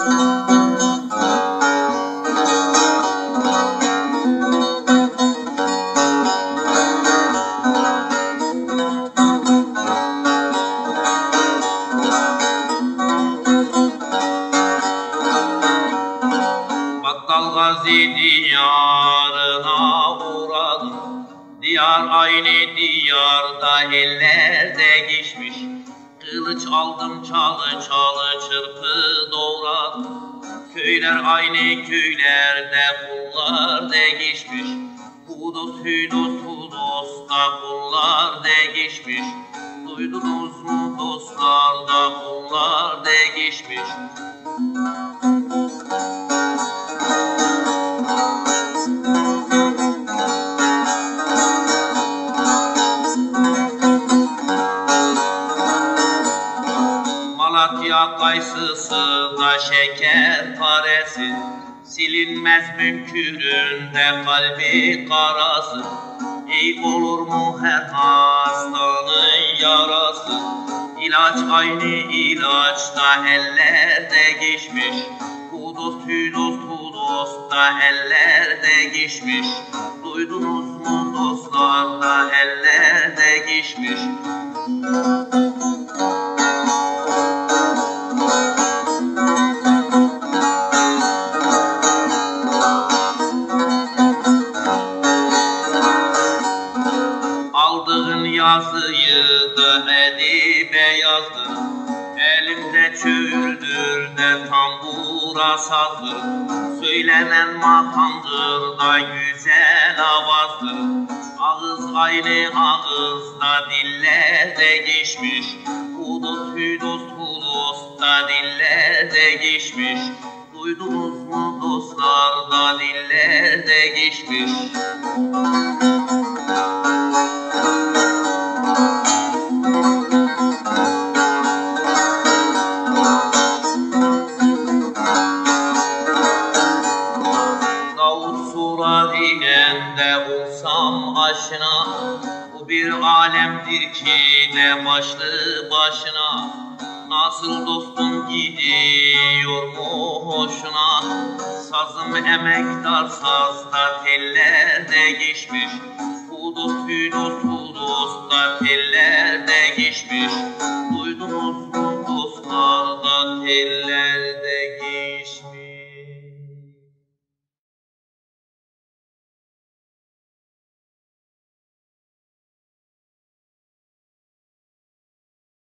Battal Gazi diyarına uğradım. Diyar aynı diyarda ellerde geçmiş Kılıç aldım çalı çalı çırpı doğradım Köyler aynı köylerde kullar de geçmiş Hudos hüdos hudos da kullar de geçmiş Duydunuz mu dostlar da kullar de Malatya kayısısı da şeker paresi Silinmez münküründe kalbi karası. İyi olur mu her hastanın yarası? İlaç aynı ilaçta ellerde geçmiş. Hudos hüdos hudos da ellerde geçmiş. Duydunuz mu dostlar da ellerde geçmiş Da edibe yazdım Elimde çöğürdür de tambura sazdır Söylenen makamdır da güzel avazdır Ağız aynı ağızda dillerde geçmiş. Hudus hüdus hudus da dillerde geçmiş. Duydunuz mu dostlar da dillerde geçmiş Sura diyende olsam aşina Bu bir alemdir ki de başlı başına. Nasıl dostum gidiyor mu hoşuna? Sazım emektar sazda tellerde geçmiş. Hudus hüdus hudus da tellerde geçmiş